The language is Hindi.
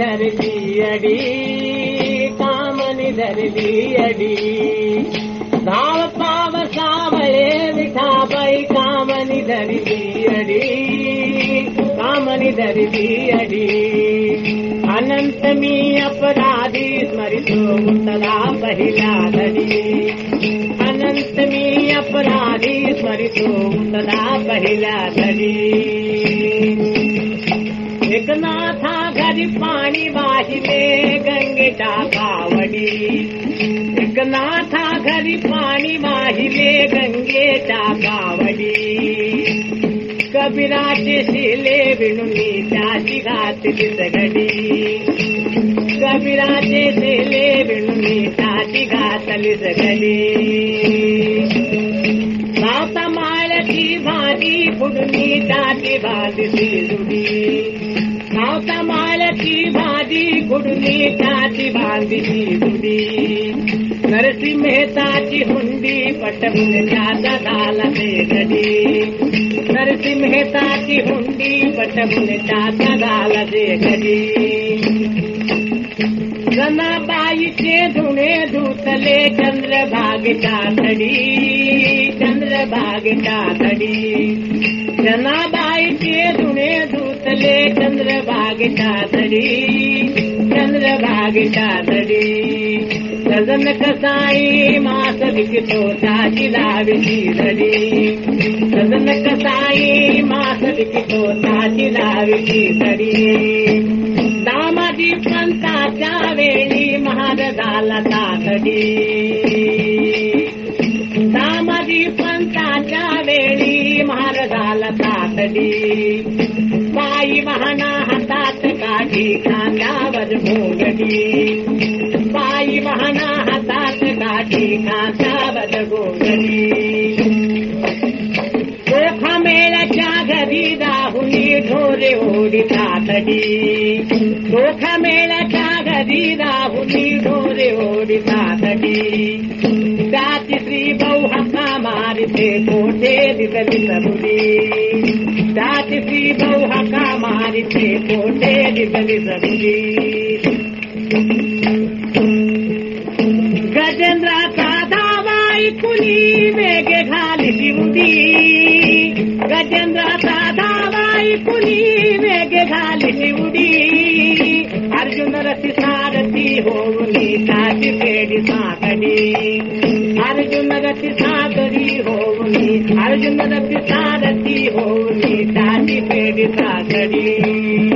ధరిదీయడి కామని ధరిదీయడి సావ పావ సావలే కాపై కామని ధరిదీయడి కామని ధరిదీయడి అనంతమీ అపరాధి స్మరితో ఉంటదా బహిలాదడి అనంతమీ అపరాధి స్మరితో ఉంటదా బహిలాదడి गंगेच्या कावडी एकनाथा घरी पाणी वाहिले गंगेच्या कावडी कबीराचे शिले विणुनी त्याची घातली दगडी कबीराचे शिले विणुनी त्याची घातली दगडी सावता माळची भाजी फुडणी त्याची भाजी जुडी फुडणी त्याची भाजी जुडी नरसिंह मेहताची हुंडी, पटवून त्याचा झाला ते गडी नरसिंह मेहताची हुंडी, पटवून त्याचा झाला ते गडी जनाबाईचे धुणे धुतले चंद्रभागेच्या धडी चंद्रभागेच्या धडी जनाबाईचे धुणे धुतले चंद्रभागेच्या धडी चंद्रभागेच्या धडी सजन कसाई मास विकतो ताची लावीची धडी सजन कसाई मास विकतो ताची लावीची धडी दामाजी पंताच्या वेळी महार झाला तातडी. दामाजी पंताच्या वेळी महार झाला तातडी. बाई वाहना काठी खांद्यावर भोगडी बाई वाहना हातात काठी खांद्यावर भोगडी चोखा मेळच्या घरी राहुनी ढोरे ओढिता तडी चोखा मेळच्या घरी राहुनी ढोरे ओढिता तडी त्याची भाऊ हक्का मारिते कोठे दिसली सबुरी त्याची भाऊ हक्का मारिते कोठे दिसली सबुरी गजेंद्राचा धावा ऐकुनी बाई घाली शिवडी गजेंद्राचा धावा ऐकुनी वेगे नथी सादरी होनी अर्जुन रताजी ओ जी दादी पेड़ सादरी